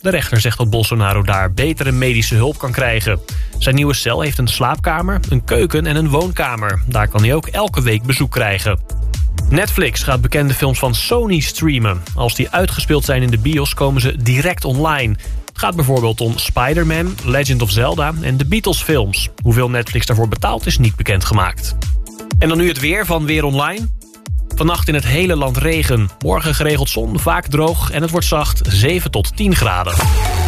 De rechter zegt dat Bolsonaro daar betere medische hulp kan krijgen. Zijn nieuwe cel heeft een slaapkamer, een keuken en een woonkamer. Daar kan hij ook elke week bezoek krijgen. Netflix gaat bekende films van Sony streamen. Als die uitgespeeld zijn in de bios komen ze direct online. Het gaat bijvoorbeeld om Spider-Man, Legend of Zelda en de Beatles films. Hoeveel Netflix daarvoor betaalt is niet bekendgemaakt. En dan nu het weer van Weer Online. Vannacht in het hele land regen. Morgen geregeld zon, vaak droog en het wordt zacht 7 tot 10 graden.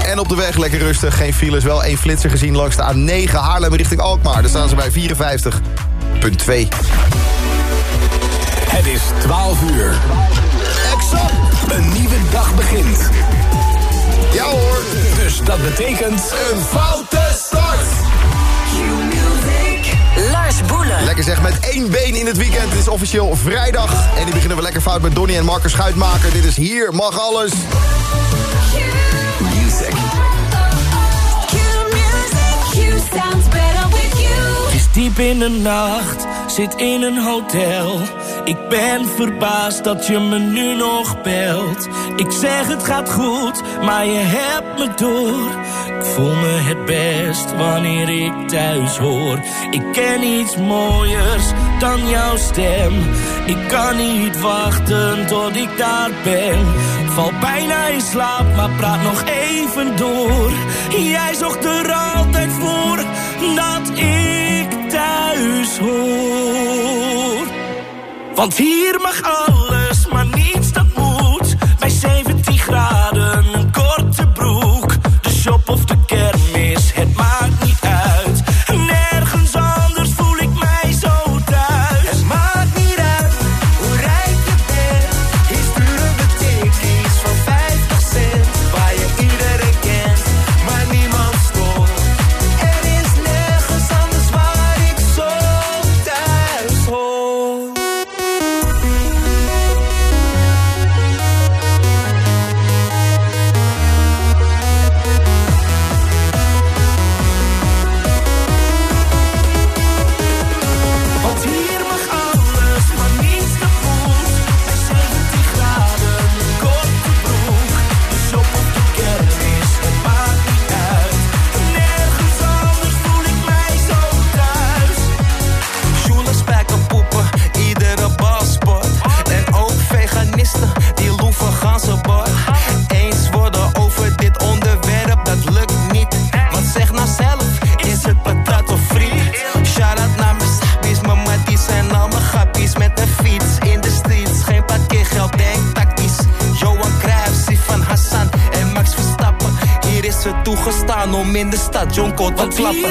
En op de weg lekker rustig. Geen files. Wel één flitser gezien langs de A9 Haarlem richting Alkmaar. Daar staan ze bij 54.2. Het is 12 uur. Exact. Een nieuwe dag begint. Ja hoor. Dus dat betekent... Een foute. Lars Boelen. Lekker zeg, met één been in het weekend. Het is officieel vrijdag. En die beginnen we lekker fout met Donny en Marcus Schuitmaker. Dit is Hier Mag Alles. Music. Het is diep in de nacht, zit in een hotel. Ik ben verbaasd dat je me nu nog belt. Ik zeg het gaat goed, maar je hebt me door. Ik voel me het best wanneer ik thuis hoor. Ik ken iets mooiers dan jouw stem. Ik kan niet wachten tot ik daar ben. Val bijna in slaap, maar praat nog even door. Jij zocht er altijd voor dat ik thuis. Want hier mag alles, maar niets dat moet. Bij 17 graden, een korte broek. De shop of de kermis, klappen.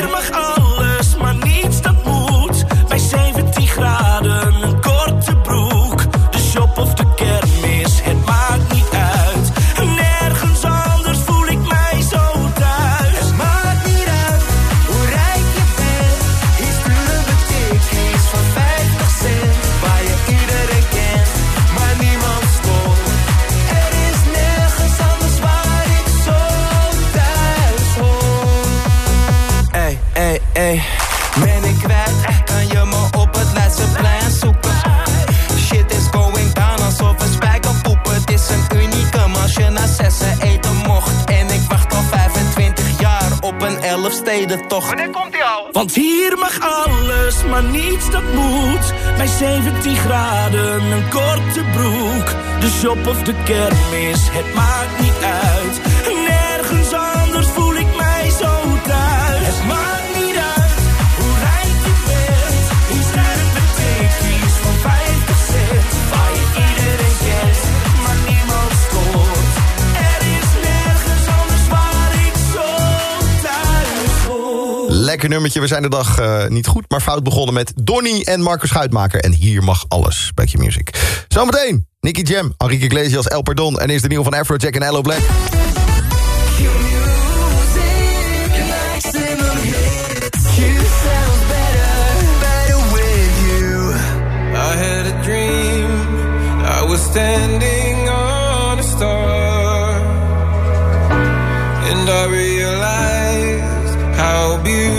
Jaar op een elfstedentocht. Wanneer komt die al? Want hier mag alles, maar niets dat moet. Bij 17 graden, een korte broek. De shop of de kermis, het maakt niet uit. Lekker. We zijn de dag eh, niet goed, maar fout begonnen met Donny en Marcus Schuitmaker. En hier mag alles bij je music. Zometeen Nicky Jam, Enrique Iglesias, El Perdon. En is de nieuwe van Afrojack en Hello Black. Standing on a star. And I realized how beautiful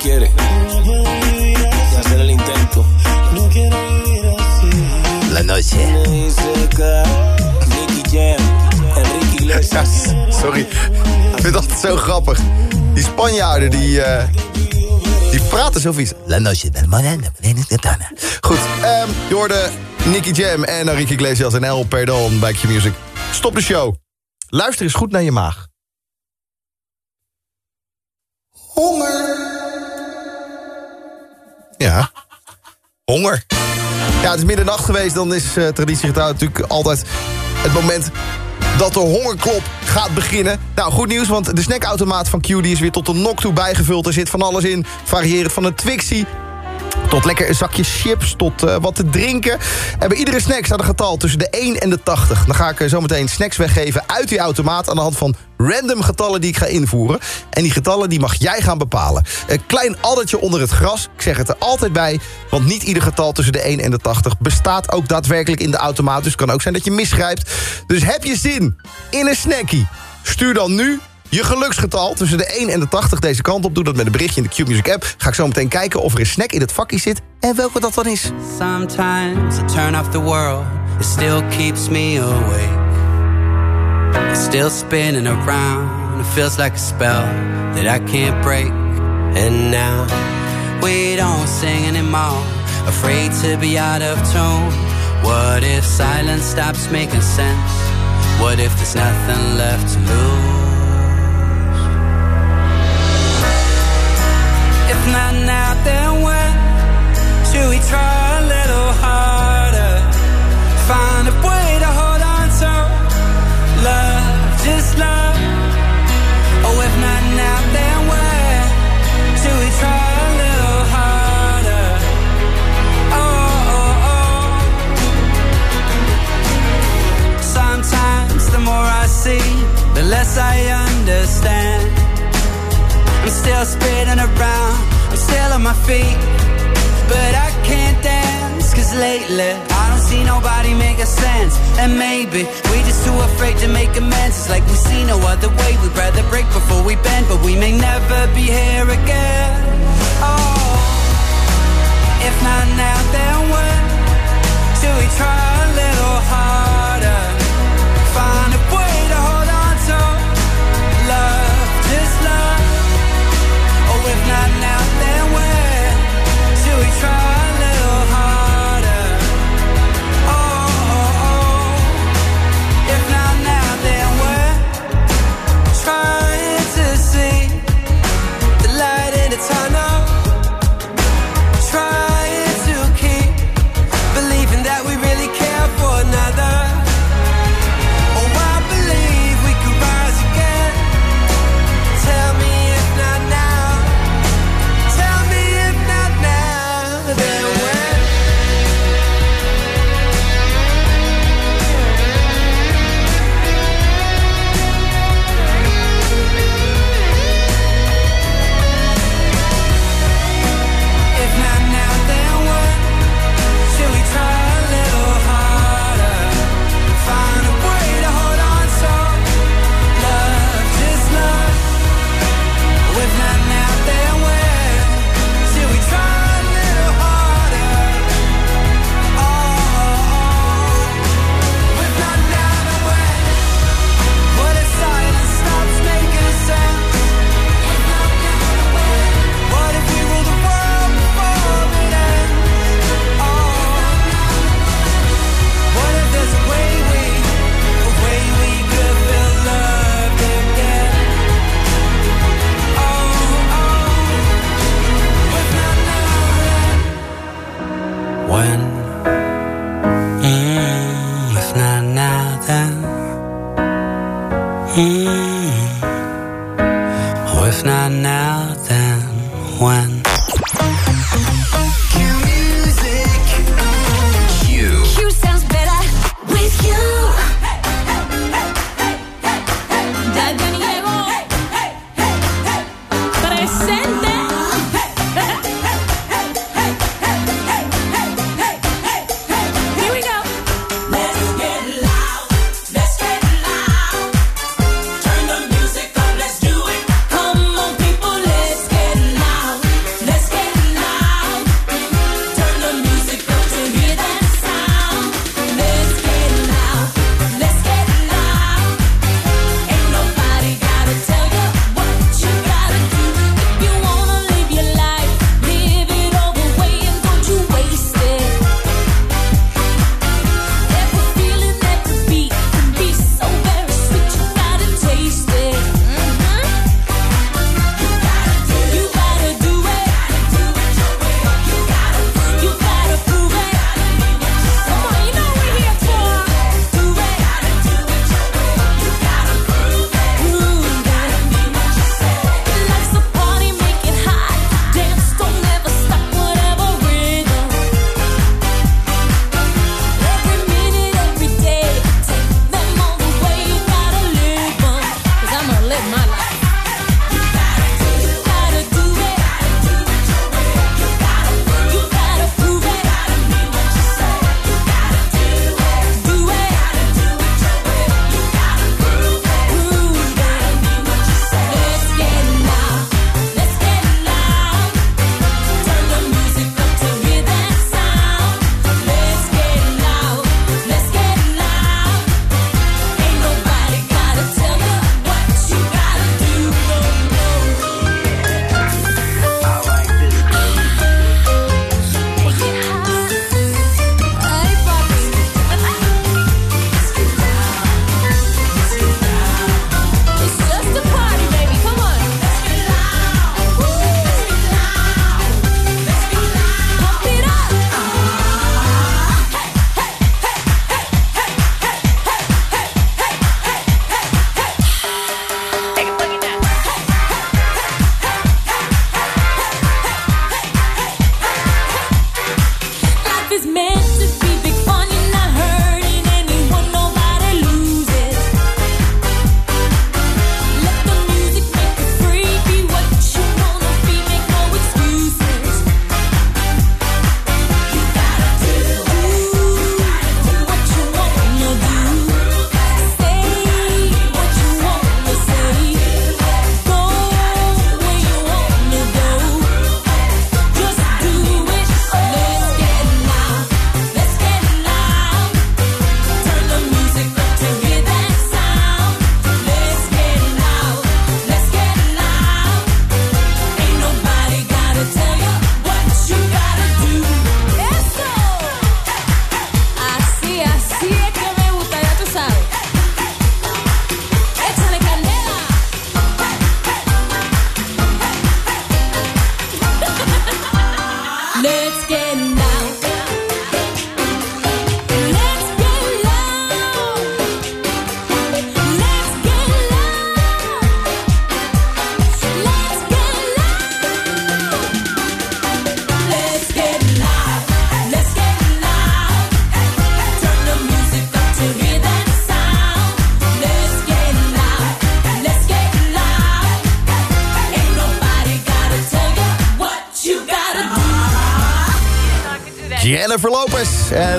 Quiere y hacer el intento. No quiero vivir así. La noche. Ja, Iglesias. sorry. Ik vind dat zo grappig. Die Spanjaarden, die, eh, die praten zo vies. La noche del Goed, ehm je hoorde Nicky Jam en Enrique Iglesias en El Perdon bij Q-Music. Stop de show. Luister eens goed naar je maag. Honger. Ja. Honger. Ja, het is middernacht geweest. Dan is uh, natuurlijk altijd het moment dat de hongerklop gaat beginnen. Nou, goed nieuws, want de snackautomaat van Q die is weer tot de nok toe bijgevuld. Er zit van alles in, variërend van een Twixie... Tot lekker een zakje chips, tot eh, wat te drinken. En bij iedere snack staat een getal tussen de 1 en de 80. Dan ga ik eh, zo meteen snacks weggeven uit die automaat... aan de hand van random getallen die ik ga invoeren. En die getallen die mag jij gaan bepalen. Een klein addertje onder het gras, ik zeg het er altijd bij... want niet ieder getal tussen de 1 en de 80 bestaat ook daadwerkelijk in de automaat. Dus het kan ook zijn dat je misgrijpt. Dus heb je zin in een snackie? Stuur dan nu je geluksgetal tussen de 1 en de 80 deze kant op. Doe dat met een berichtje in de Q-Music app. Ga ik zo meteen kijken of er een snack in het vakje zit... en welke dat dan is. Sometimes I turn off the world, it still keeps me awake. It's still spinning around, it feels like a spell that I can't break. And now we don't sing anymore, afraid to be out of tune. What if silence stops making sense? What if there's nothing left to lose? Not now, then? Should we try a little harder? Find a way And maybe we just too afraid to make amends. It's like we see no other way. We'd rather break before we bend, but we may never be here again. Oh, if not now, then when? Should we try a little harder?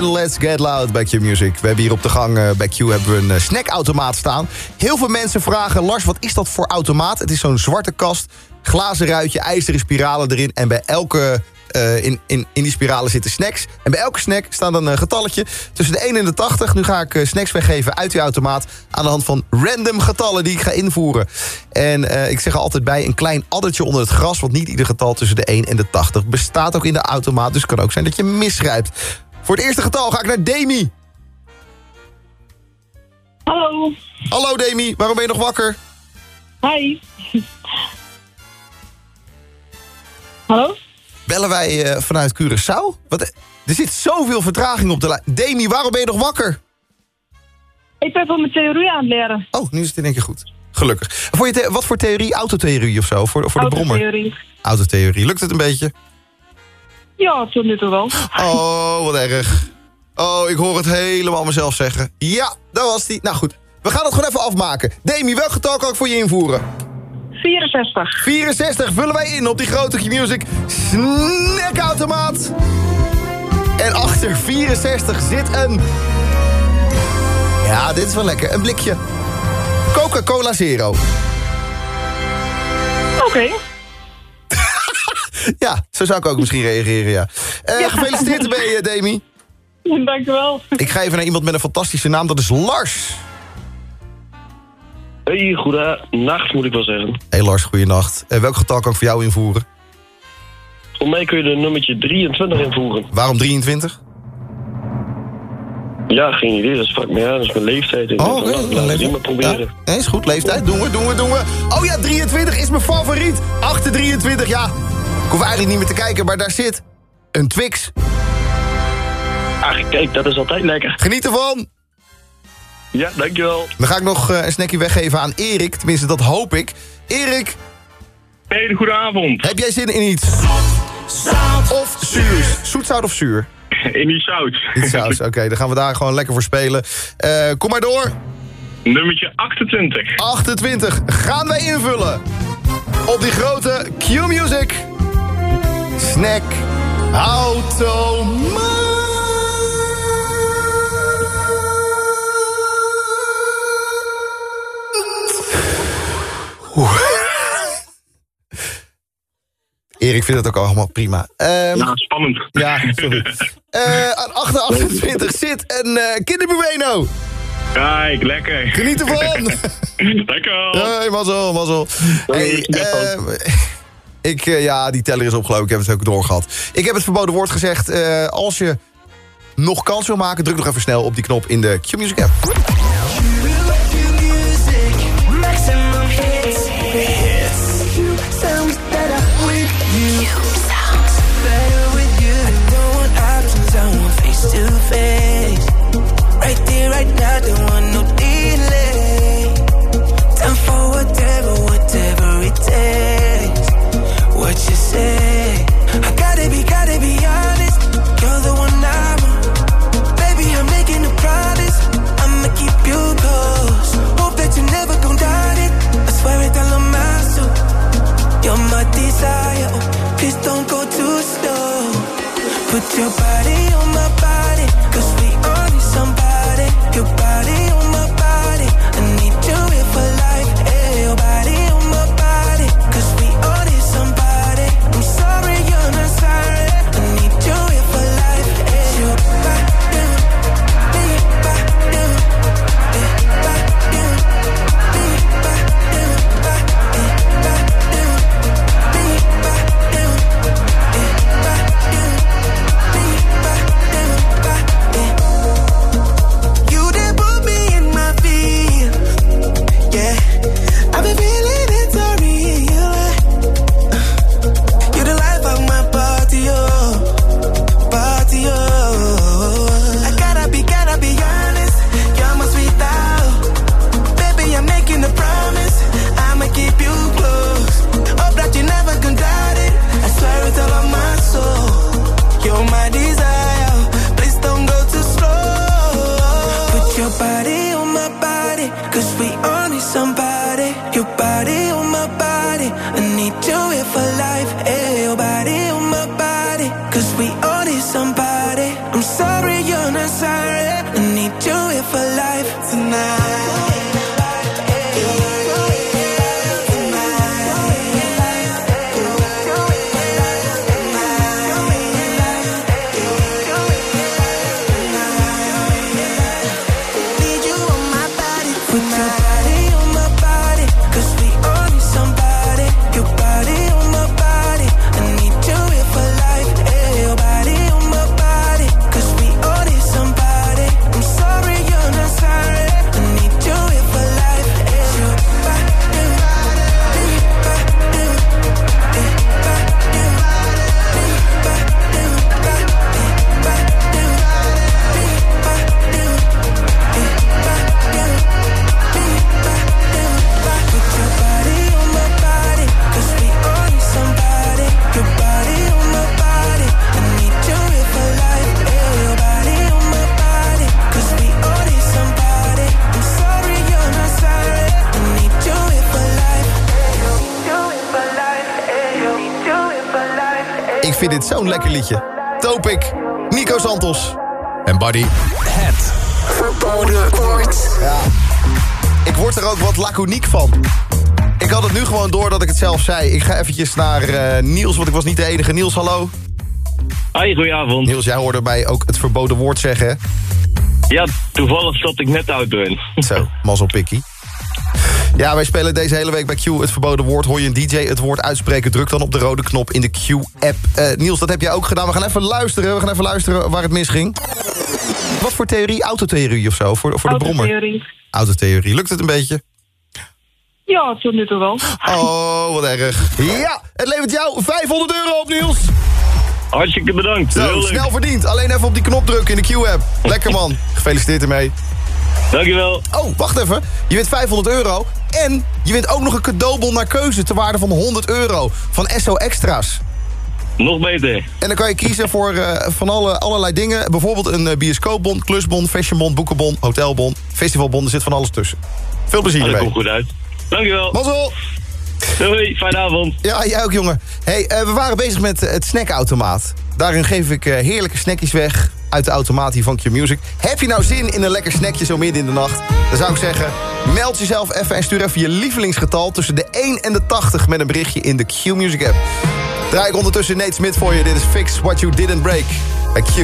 Let's Get Loud bij Q Music. We hebben hier op de gang eh, bij Q hebben we een eh, snackautomaat staan. Heel veel mensen vragen, Lars, wat is dat voor automaat? Het is zo'n zwarte kast, glazen ruitje, ijzeren spiralen erin... en bij elke eh, in, in, in die spiralen zitten snacks. En bij elke snack staat een eh, getalletje tussen de 1 en de 80. Nu ga ik snacks weggeven uit die automaat... aan de hand van random getallen die ik ga invoeren. En ik zeg er altijd bij een klein addertje onder het gras... want niet ieder getal tussen de 1 en de 80 bestaat ook in de automaat. Dus het kan ook zijn dat je misschrijft. Voor het eerste getal ga ik naar Demi. Hallo. Hallo Demi, waarom ben je nog wakker? Hi. Hallo? Bellen wij eh, vanuit Curaçao? Wat, er zit zoveel vertraging op de lijn. Demi, waarom ben je nog wakker? Ik ben voor mijn theorie aan het leren. Oh, nu is het in één keer goed. Gelukkig. Voor je wat voor theorie? Autotheorie of zo? Voor, voor de brommer? Autotheorie. Autotheorie. Lukt het een beetje? Ja, tot nu toe wel. Oh, wat erg. Oh, ik hoor het helemaal mezelf zeggen. Ja, daar was die. Nou goed, we gaan het gewoon even afmaken. Demi, welk getal kan ik voor je invoeren? 64. 64 vullen wij in op die grote Q-Music snackautomaat. En achter 64 zit een... Ja, dit is wel lekker. Een blikje Coca-Cola Zero. Oké. Ja, zo zou ik ook misschien reageren, ja. Eh, Ja. Gefeliciteerd ermee, eh, Demi. Dank u wel. Ik ga even naar iemand met een fantastische naam. Dat is Lars. Hey, goede nacht moet ik wel zeggen. Hey Lars, goeienacht. Uh, welk getal kan ik voor jou invoeren? Voor mij kun je de nummertje 23 invoeren. Waarom 23? Ja, geen idee. Dat is vaak meer. Dat is mijn leeftijd. Ik Oh, oké. Dan laten we leeftijd. die maar proberen. Ja, is goed. Leeftijd. Doen we, doen we, doen we. Oh ja, 23 is mijn favoriet. Achter 23, ja. Ik hoef eigenlijk niet meer te kijken, maar daar zit een Twix. Ach, kijk, dat is altijd lekker. Geniet ervan. Ja, dankjewel. Dan ga ik nog eh, een snackje weggeven aan Erik. Tenminste, dat hoop ik. Erik, Hele goede avond. heb jij zin in iets? Of zuur? Zoet, zout of zuur? In die zout. Niet saus. Oké, dan gaan we daar gewoon lekker voor spelen. Eh, kom maar door. Nummertje 28. 28 gaan wij invullen. Op die grote Q-Music. Snack. Automaat. Erik vindt het ook allemaal prima. Ehm, Ja, spannend. ja, sorry. Eh, aan 28 zit een eh Kinder Bueno. Kijk, lekker. Geniet ervan. Dankjewel. Hey, mazzel, mazzel. Hey, dag. Ik, eh, ja, die teller is opgelopen. Ik heb het ook doorgehad. Ik heb het verboden woord gezegd. eh, als je nog kans wil maken, druk nog even snel op die knop in de Q-Music app. with your body. Lekker liedje. Topic, Nico Santos en Buddy. Het Verboden woord. Ja. Ik word er ook wat laconiek van. Ik had het nu gewoon door dat ik het zelf zei. Ik ga eventjes naar eh, Niels, want ik was niet de enige. Niels, hallo. Hoi, goedenavond. Niels, jij hoorde mij ook het verboden woord zeggen. Ja, toevallig zat ik net de auto in. Zo, mazzelpikkie. Ja, wij spelen deze hele week bij Q het verboden woord. Hoor je een DJ het woord uitspreken, druk dan op de rode knop in de Q-app. Eh, Niels, dat heb jij ook gedaan. We gaan even luisteren. We gaan even luisteren waar het misging. Wat voor theorie? Autotheorie of zo? Voor, voor de brommer? Autotheorie. Autotheorie. Lukt het een beetje? Ja, tot nu toe wel. Oh, wat erg. Ja, het levert jou 500 euro op, Niels. Hartstikke bedankt. Heel Zo, leuk. snel verdiend. Alleen even op die knop drukken in de Q-app. Lekker man. Gefeliciteerd ermee. Dankjewel. Oh, wacht even. Je wint 500 euro. En je wint ook nog een cadeaubon naar keuze... ter waarde van 100 euro van SO Extra's. Nog beter. En dan kan je kiezen voor eh, van alle, allerlei dingen. Bijvoorbeeld een eh, bioscoopbon, klusbon, fashionbon, boekenbon, hotelbon, festivalbon. Er zit van alles tussen. Veel plezier Oh, dat komt goed uit. Dankjewel. Mazzel! Doei, fijne avond. Ja, jij ook, jongen. Hey, eh, we waren bezig met het snackautomaat. Daarin geef ik heerlijke snackjes weg uit de automaat hier van Q-Music. Heb je nou zin in een lekker snackje zo midden in de nacht? Dan zou ik zeggen, meld jezelf even en stuur even je lievelingsgetal... tussen de 1 en de 80 met een berichtje in de Q-Music app. Draai ik ondertussen Nate Smith voor je. Dit is Fix What You Didn't Break bij Q.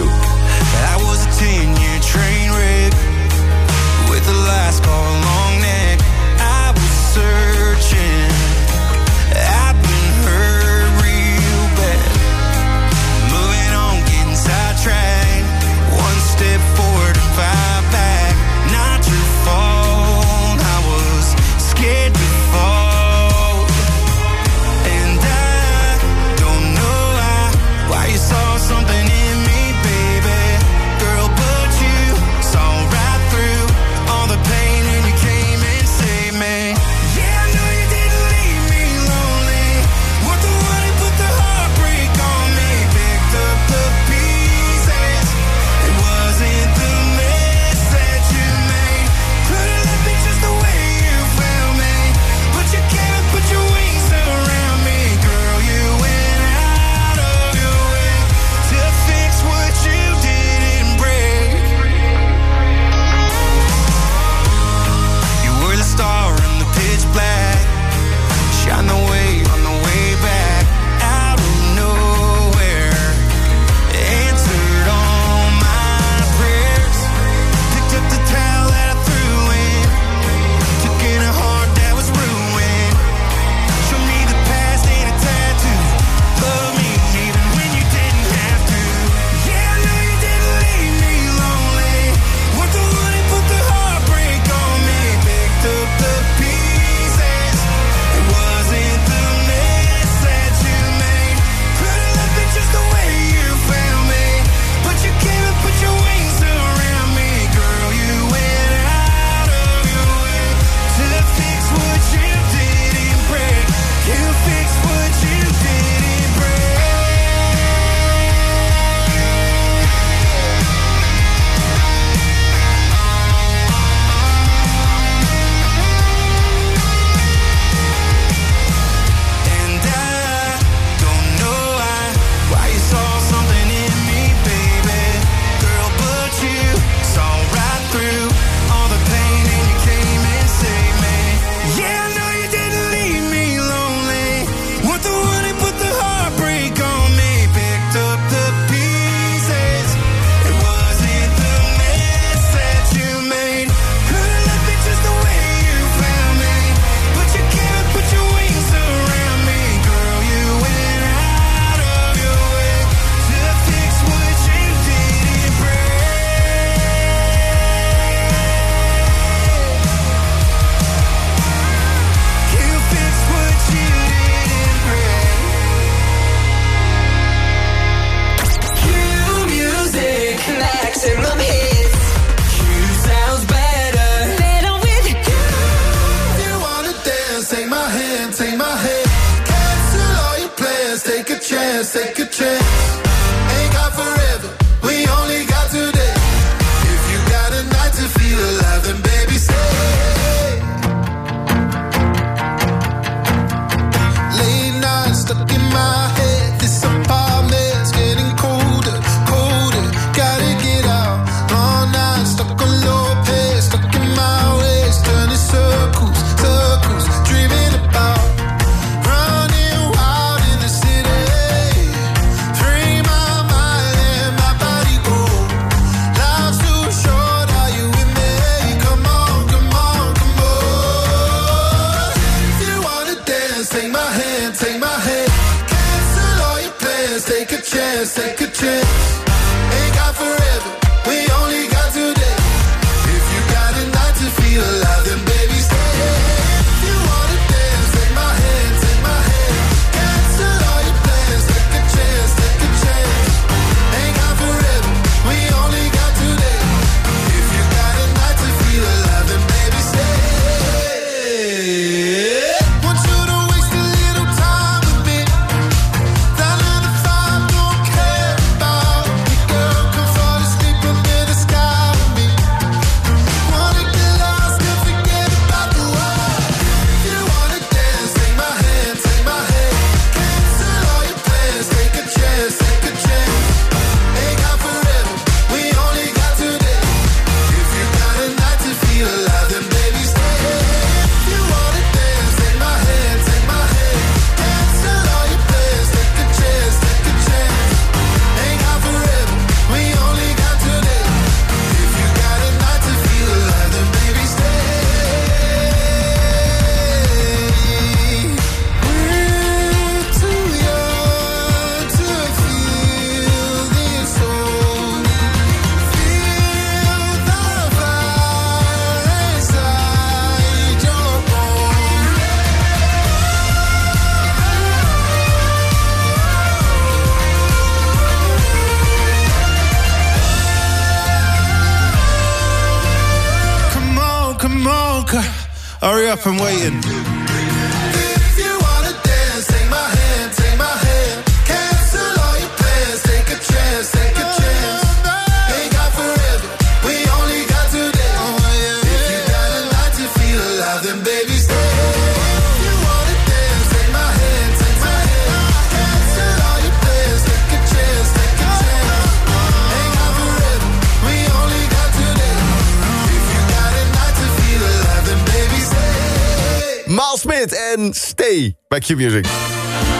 Q-Music.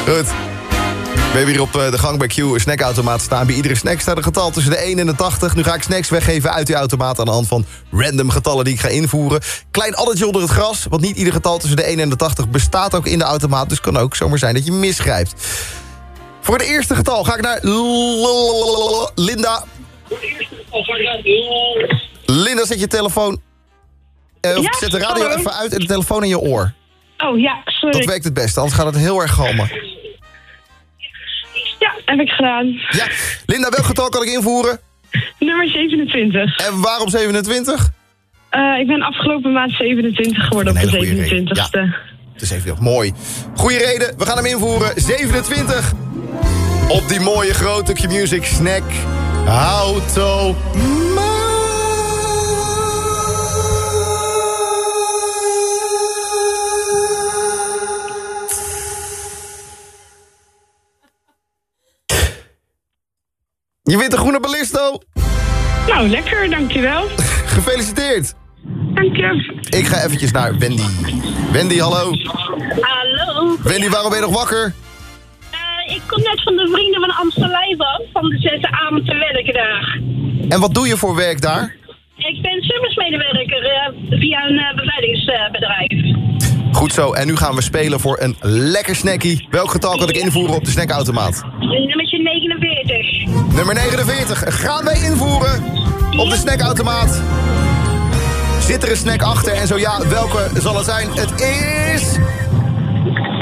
Goed. We hebben hier op de gang bij Q een snackautomaat staan. Bij iedere snack staat een getal tussen de 1 en de 80. Nu ga ik snacks weggeven uit die automaat aan de hand van random getallen die ik ga invoeren. Klein addertje onder het gras, want niet ieder getal tussen de 1 en de 80 bestaat ook in de automaat. Dus kan ook zomaar zijn dat je misgrijpt. Voor het eerste getal ga ik naar Linda. Linda, zet je telefoon... eh, Ja, zet de radio even uit en de telefoon in je oor. Oh ja, sorry. Dat werkt het beste, anders gaat het heel erg galmen. Ja, heb ik gedaan. Ja, Linda, welk getal kan ik invoeren? Nummer 27. En waarom 27? Eh, ik ben afgelopen maand 27 geworden op de hele goede 27ste. Het is even mooi. Goeie reden, we gaan hem invoeren. 27. Op die mooie grote Q-Music snack. Auto. Je wint een groene ballisto. Nou, lekker, dankjewel. Gefeliciteerd. Dank je. Ik ga eventjes naar Wendy. Wendy, hallo. Hallo. Wendy, waarom ben je nog wakker? Eh, ik kom net van de Vrienden van Amsterdam af, van de zesde avond te werken daar. En wat doe je voor werk daar? Ik ben servicemedewerker eh, via een eh, beveiligingsbedrijf. Goed zo, en nu gaan we spelen voor een lekker snackie. Welk getal kan ik invoeren op de snackautomaat? Nummertje 49. Nummer 49 gaan wij invoeren op de snackautomaat. Zit er een snack achter en zo ja, welke zal het zijn? Het is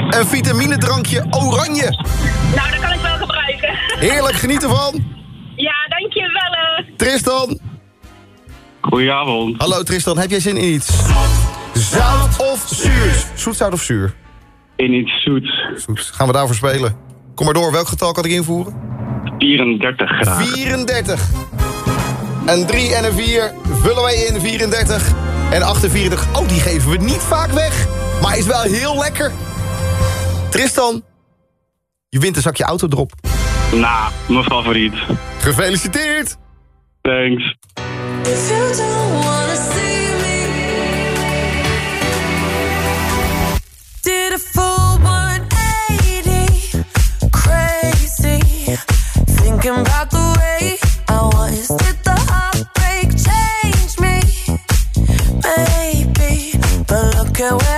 een vitaminedrankje oranje. Nou, dat kan ik wel gebruiken. Heerlijk, geniet ervan. Ja, dankjewel. eh. Tristan. Goedenavond. Hallo Tristan, heb jij zin in iets? Zout of zuur? Zoet, zout of zuur? In iets zoets. Zoet. Gaan we daarvoor spelen? Kom maar door, welk getal kan ik invoeren? 34 graag. 34. Een 3 en een 4 vullen wij in, 34. En 48, oh die geven we niet vaak weg. Maar is wel heel lekker. Tristan, je wint een zakje autodrop. Nou, mijn favoriet. Gefeliciteerd. Thanks. Thinking about the way I was. Did the heartbreak change me? Maybe, but look at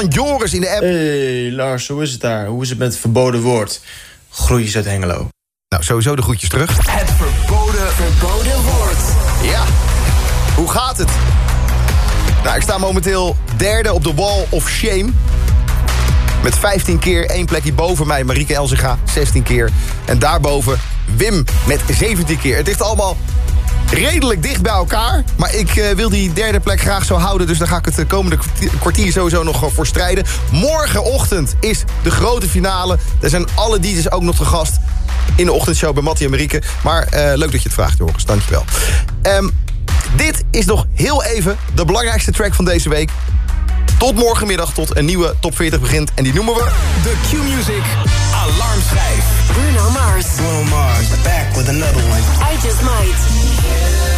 van Joris in de app. Hey Lars, hoe is het daar? Hoe is het met het verboden woord? Groetjes uit Hengelo. Nou, sowieso de groetjes terug. Het verboden, verboden woord. Ja, hoe gaat het? Nou, ik sta momenteel derde op de Wall of Shame. Met 15 keer, één plekje boven mij, Marieke Elzinga, 16 keer. En daarboven Wim met 17 keer. Het ligt allemaal redelijk dicht bij elkaar. Maar ik eh, wil die derde plek graag zo houden. Dus daar ga ik het de komende kwartier, kwartier sowieso nog eh, voor strijden. Morgenochtend is de grote finale. Er zijn alle DJ's ook nog te gast in de ochtendshow bij Mattie en Marieke. Maar eh, leuk dat je het vraagt, Joris. Dankjewel. Ehm dit is nog heel even de belangrijkste track van deze week. Tot morgenmiddag, tot een nieuwe top 40 begint. En die noemen we... De Q-Music Alarmschijf. Bruno Mars. Bruno Mars, another one. I just might.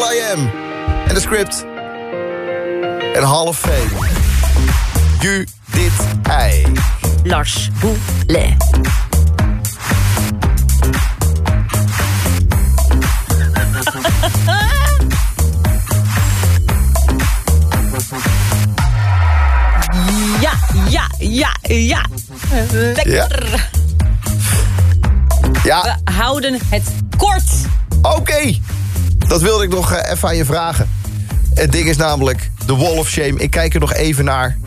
Will I Am. En de script. En Hall of Fame. Judith Ei. Lars Boele. Ja, ja, ja, ja. Lekker. Ja, We houden het kort. oké. Dat wilde ik nog eh, even aan je vragen. Het ding is namelijk de Wall of Shame. Ik kijk er nog even naar.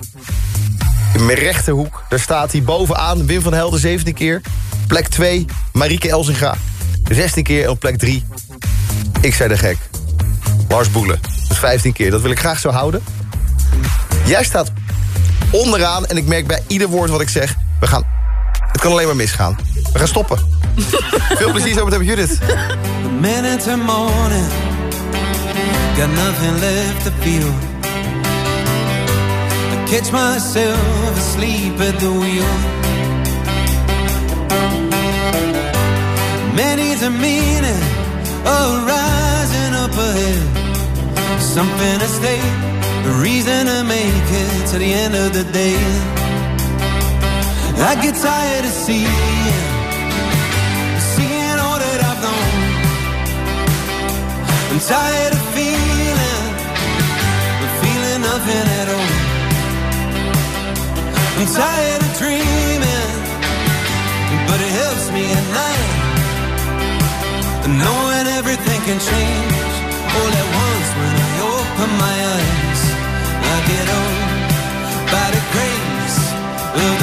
In mijn rechterhoek, daar staat hij bovenaan. Wim van Helden 17 keer. Plek 2, Marieke Elzinga. 16 keer op plek 3. Ik zei de gek. Lars Boelen. Dus 15 keer. Dat wil ik graag zo houden. Jij staat onderaan en ik merk bij ieder woord wat ik zeg... We gaan... Het kan alleen maar misgaan. We gaan stoppen. Veel plezier zo met Judith. minute to morning. Got nothing left to feel. I catch myself asleep at the wheel. Many's a meaning of rising up ahead. Something to stay, a reason to make it to the end of the day. I get tired of seeing, seeing all that I've known. I'm tired of feeling, but feeling nothing at all. I'm tired of dreaming, but it helps me at night. Knowing everything can change all at once when I open my eyes. I get on by the grace of